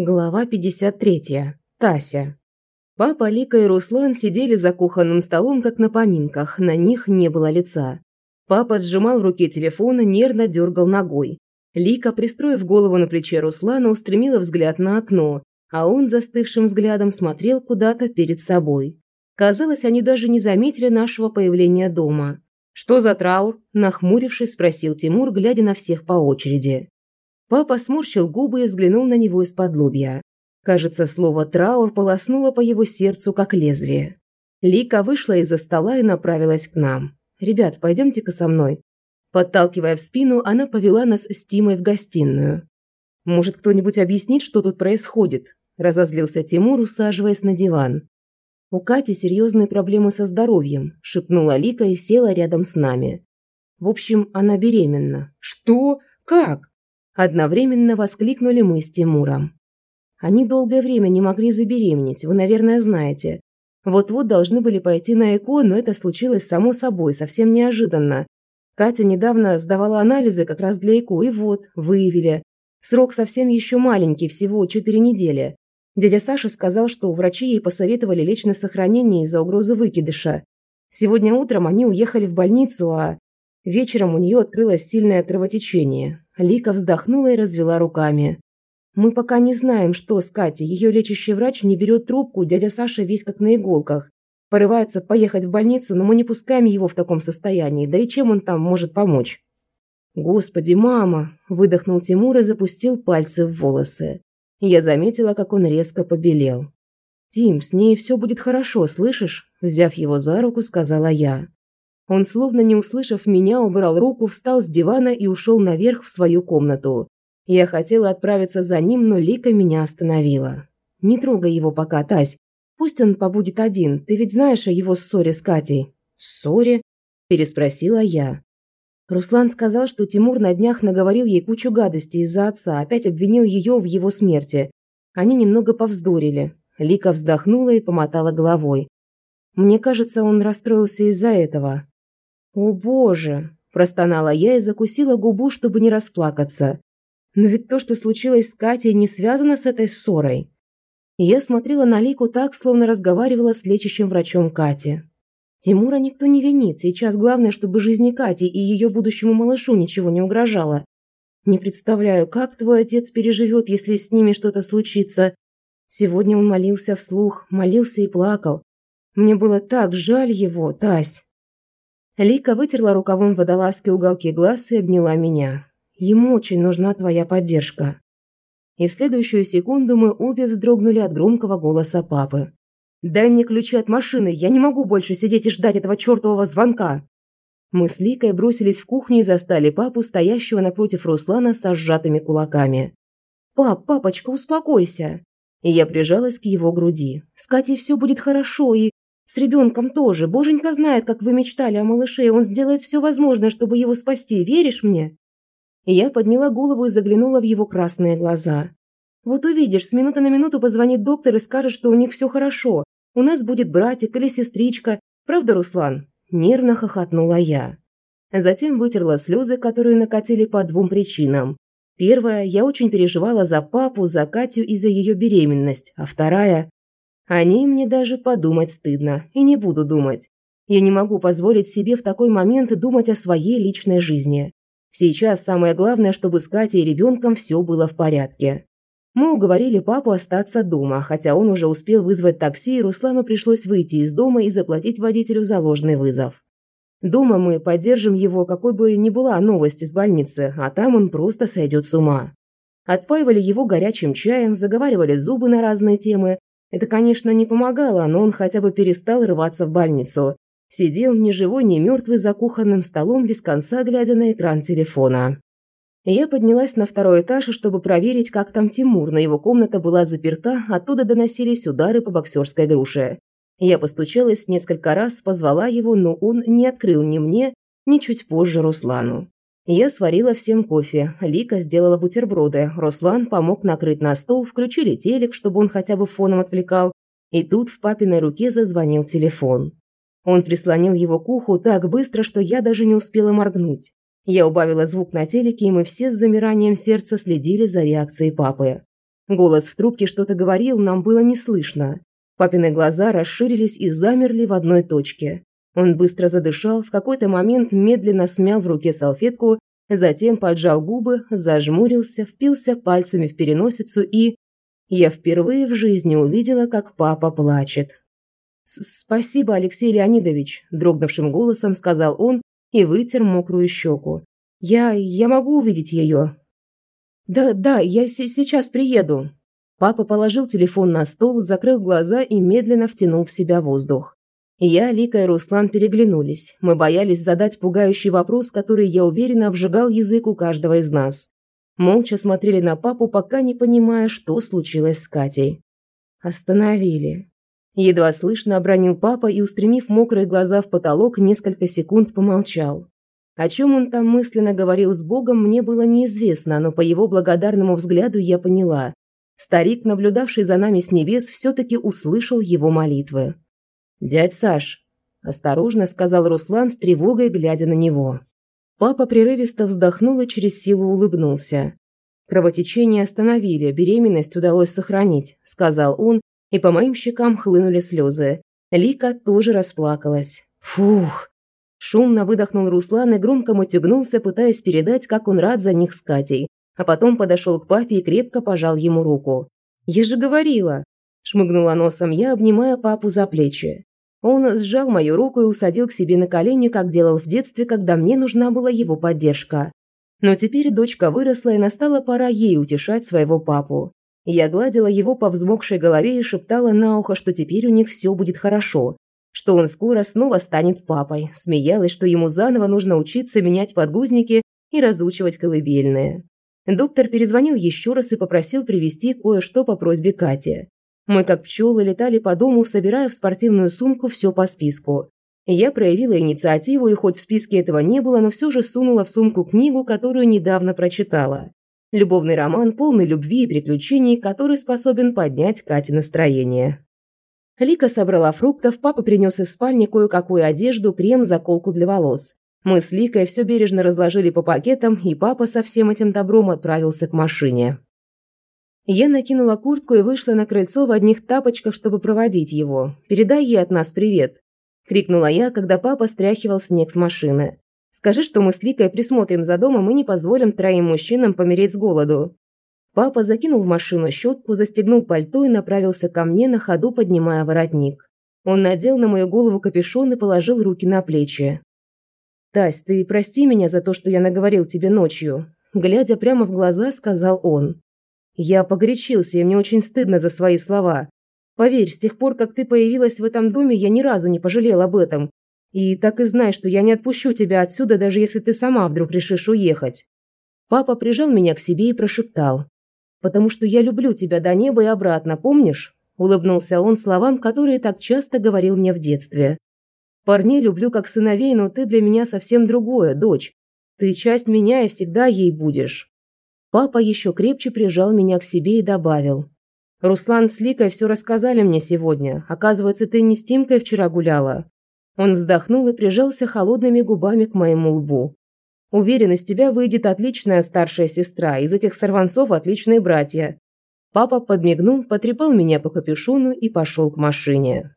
Глава 53. Тася. Папа, Лика и Руслан сидели за кухонным столом, как на поминках, на них не было лица. Папа сжимал в руке телефон и нервно дергал ногой. Лика, пристроив голову на плече Руслана, устремила взгляд на окно, а он застывшим взглядом смотрел куда-то перед собой. Казалось, они даже не заметили нашего появления дома. «Что за траур?» – нахмурившись, спросил Тимур, глядя на всех по очереди. Папа сморщил губы и взглянул на него из-под лобья. Кажется, слово «траур» полоснуло по его сердцу, как лезвие. Лика вышла из-за стола и направилась к нам. «Ребят, пойдемте-ка со мной». Подталкивая в спину, она повела нас с Тимой в гостиную. «Может, кто-нибудь объяснит, что тут происходит?» – разозлился Тимур, усаживаясь на диван. «У Кати серьезные проблемы со здоровьем», – шепнула Лика и села рядом с нами. «В общем, она беременна». «Что? Как?» Одновременно воскликнули мы с Тимуром. Они долгое время не могли забеременеть, вы, наверное, знаете. Вот-вот должны были пойти на ЭКО, но это случилось само собой, совсем неожиданно. Катя недавно сдавала анализы как раз для ЭКО, и вот, выявили. Срок совсем еще маленький, всего 4 недели. Дядя Саша сказал, что врачи ей посоветовали лечь на сохранение из-за угрозы выкидыша. Сегодня утром они уехали в больницу, а вечером у нее открылось сильное кровотечение. Лика вздохнула и развела руками. «Мы пока не знаем, что с Катей. Ее лечащий врач не берет трубку, дядя Саша весь как на иголках. Порывается поехать в больницу, но мы не пускаем его в таком состоянии. Да и чем он там может помочь?» «Господи, мама!» – выдохнул Тимур и запустил пальцы в волосы. Я заметила, как он резко побелел. «Тим, с ней все будет хорошо, слышишь?» – взяв его за руку, сказала я. Он, словно не услышав меня, убрал руку, встал с дивана и ушел наверх в свою комнату. Я хотела отправиться за ним, но Лика меня остановила. «Не трогай его пока, Тась. Пусть он побудет один. Ты ведь знаешь о его ссоре с Катей?» «Ссоре?» – переспросила я. Руслан сказал, что Тимур на днях наговорил ей кучу гадостей из-за отца, опять обвинил ее в его смерти. Они немного повздорили. Лика вздохнула и помотала головой. Мне кажется, он расстроился из-за этого. «О боже!» – простонала я и закусила губу, чтобы не расплакаться. «Но ведь то, что случилось с Катей, не связано с этой ссорой». Я смотрела на Лику так, словно разговаривала с лечащим врачом Кати. Тимура никто не винит, сейчас главное, чтобы жизни Кати и ее будущему малышу ничего не угрожало. Не представляю, как твой отец переживет, если с ними что-то случится. Сегодня он молился вслух, молился и плакал. Мне было так жаль его, Тась. Лика вытерла рукавом водолазки уголки глаз и обняла меня. Ему очень нужна твоя поддержка. И в следующую секунду мы обе вздрогнули от громкого голоса папы. «Дай мне ключи от машины, я не могу больше сидеть и ждать этого чертового звонка!» Мы с Ликой бросились в кухню и застали папу, стоящего напротив Руслана со сжатыми кулаками. «Пап, папочка, успокойся!» И я прижалась к его груди. «С Катей все будет хорошо, и с ребенком тоже. Боженька знает, как вы мечтали о малыше, и он сделает все возможное, чтобы его спасти. Веришь мне?» я подняла голову и заглянула в его красные глаза. «Вот увидишь, с минуты на минуту позвонит доктор и скажет, что у них все хорошо. У нас будет братик или сестричка. Правда, Руслан?» Нервно хохотнула я. Затем вытерла слезы, которые накатили по двум причинам. Первая, я очень переживала за папу, за Катю и за ее беременность, а вторая, о ней мне даже подумать стыдно, и не буду думать. Я не могу позволить себе в такой момент думать о своей личной жизни. Сейчас самое главное, чтобы с Катей и ребенком все было в порядке. Мы уговорили папу остаться дома, хотя он уже успел вызвать такси, и Руслану пришлось выйти из дома и заплатить водителю за вызов. Дома мы поддержим его, какой бы ни была новость из больницы, а там он просто сойдет с ума. Отпаивали его горячим чаем, заговаривали зубы на разные темы, это, конечно, не помогало, но он хотя бы перестал рваться в больницу. Сидел ни живой, ни мертвый за кухонным столом, без конца глядя на экран телефона. Я поднялась на второй этаж, чтобы проверить, как там Тимур, но его комната была заперта, оттуда доносились удары по боксерской груше. Я постучалась несколько раз, позвала его, но он не открыл ни мне, ни чуть позже Руслану. Я сварила всем кофе, Лика сделала бутерброды, Руслан помог накрыть на стол, включили телек, чтобы он хотя бы фоном отвлекал, и тут в папиной руке зазвонил телефон. Он прислонил его к уху так быстро, что я даже не успела моргнуть. Я убавила звук на телеке, и мы все с замиранием сердца следили за реакцией папы. Голос в трубке что-то говорил, нам было не слышно. Папины глаза расширились и замерли в одной точке. Он быстро задышал, в какой-то момент медленно смял в руке салфетку, затем поджал губы, зажмурился, впился пальцами в переносицу и... Я впервые в жизни увидела, как папа плачет. «Спасибо, Алексей Леонидович», – дрогнувшим голосом сказал он и вытер мокрую щеку. «Я... я могу увидеть ее?» «Да, да, я сейчас приеду». Папа положил телефон на стол, закрыл глаза и медленно втянул в себя воздух. Я, Лика и Руслан переглянулись. Мы боялись задать пугающий вопрос, который, я уверена, обжигал язык у каждого из нас. Молча смотрели на папу, пока не понимая, что случилось с Катей. Остановили. Едва слышно обронил папа и, устремив мокрые глаза в потолок, несколько секунд помолчал. О чем он там мысленно говорил с Богом, мне было неизвестно, но по его благодарному взгляду я поняла. Старик, наблюдавший за нами с небес, все-таки услышал его молитвы. «Дядь Саш», – осторожно сказал Руслан с тревогой, глядя на него. Папа прерывисто вздохнул и через силу улыбнулся. «Кровотечение остановили, беременность удалось сохранить», – сказал он, и по моим щекам хлынули слезы. Лика тоже расплакалась. «Фух!» Шумно выдохнул Руслан и громко мотягнулся, пытаясь передать, как он рад за них с Катей, а потом подошел к папе и крепко пожал ему руку. «Я же говорила!» – шмыгнула носом я, обнимая папу за плечи. Он сжал мою руку и усадил к себе на колени, как делал в детстве, когда мне нужна была его поддержка. Но теперь дочка выросла, и настала пора ей утешать своего папу. Я гладила его по взмокшей голове и шептала на ухо, что теперь у них все будет хорошо, что он скоро снова станет папой, смеялась, что ему заново нужно учиться менять подгузники и разучивать колыбельные. Доктор перезвонил еще раз и попросил привезти кое-что по просьбе Кати. Мы, как пчелы, летали по дому, собирая в спортивную сумку все по списку. Я проявила инициативу, и хоть в списке этого не было, но все же сунула в сумку книгу, которую недавно прочитала. Любовный роман, полный любви и приключений, который способен поднять Кате настроение. Лика собрала фруктов, папа принес из спальни кое-какую одежду, крем, заколку для волос. Мы с Ликой все бережно разложили по пакетам, и папа со всем этим добром отправился к машине. Я накинула куртку и вышла на крыльцо в одних тапочках, чтобы проводить его. «Передай ей от нас привет!» – крикнула я, когда папа стряхивал снег с машины. «Скажи, что мы с Ликой присмотрим за домом и не позволим троим мужчинам помереть с голоду». Папа закинул в машину щетку, застегнул пальто и направился ко мне, на ходу поднимая воротник. Он надел на мою голову капюшон и положил руки на плечи. «Тась, ты прости меня за то, что я наговорил тебе ночью», – глядя прямо в глаза, сказал он. Я погорячился, и мне очень стыдно за свои слова. Поверь, с тех пор, как ты появилась в этом доме, я ни разу не пожалел об этом. И так и знай, что я не отпущу тебя отсюда, даже если ты сама вдруг решишь уехать. Папа прижал меня к себе и прошептал. «Потому что я люблю тебя до неба и обратно, помнишь?» Улыбнулся он словам, которые так часто говорил мне в детстве. «Парней люблю как сыновей, но ты для меня совсем другое, дочь. Ты часть меня и всегда ей будешь». Папа еще крепче прижал меня к себе и добавил. «Руслан с Ликой все рассказали мне сегодня. Оказывается, ты не с Тимкой вчера гуляла». Он вздохнул и прижался холодными губами к моему лбу. «Уверен, из тебя выйдет отличная старшая сестра, из этих сорванцов отличные братья». Папа подмигнул, потрепал меня по капюшону и пошел к машине.